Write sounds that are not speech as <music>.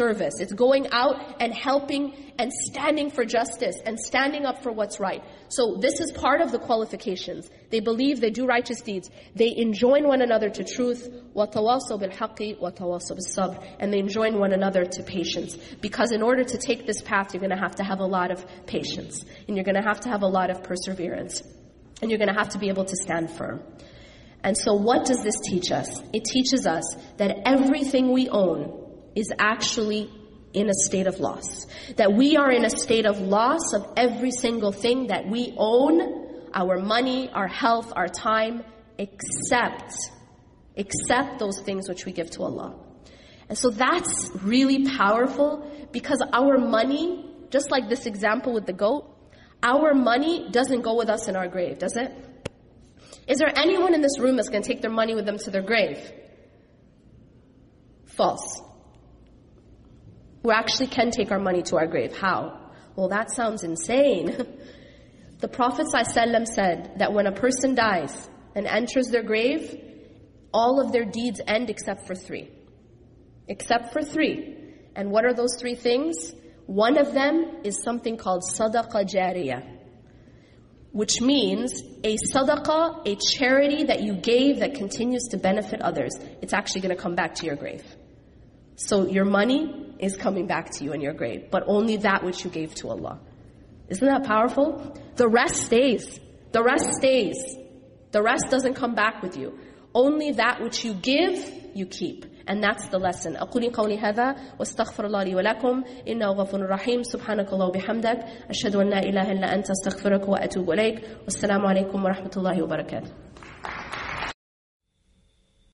service. It's going out and helping and standing for justice and standing up for what's right. So this is part of the qualifications. They believe, they do righteous deeds. They enjoin one another to truth. وَتَوَاصَوْا بِالْحَقِّ وَتَوَاصَوْا بِالصَّبْرِ And they enjoin one another to patience. Because in order to take this path, you're going to have to have a lot of patience. And you're going to have to have a lot of perseverance. And you're going to have to be able to stand firm. And so what does this teach us? It teaches us that everything we own is actually in a state of loss. That we are in a state of loss of every single thing that we own, our money, our health, our time, except, except those things which we give to Allah. And so that's really powerful because our money, just like this example with the goat, our money doesn't go with us in our grave, does it? Is there anyone in this room that's going to take their money with them to their grave? False. We actually can take our money to our grave. How? Well, that sounds insane. <laughs> the Prophet ﷺ said that when a person dies and enters their grave, all of their deeds end except for three. Except for three. And what are those three things? One of them is something called sadaqah jariyah which means a sadaqah, a charity that you gave that continues to benefit others. It's actually going to come back to your grave. So your money is coming back to you in your grave, but only that which you gave to Allah. Isn't that powerful? The rest stays. The rest stays. The rest doesn't come back with you. Only that which you give, you keep. And that's the lesson. أقول قولي هذا واستغفر الله لي ولكم إنه غفور رحيم سبحانك الله وبحمدك أشهد أن لا إله إلا أنت استغفرك وأتوب إليك والسلام عليكم ورحمة الله وبركاته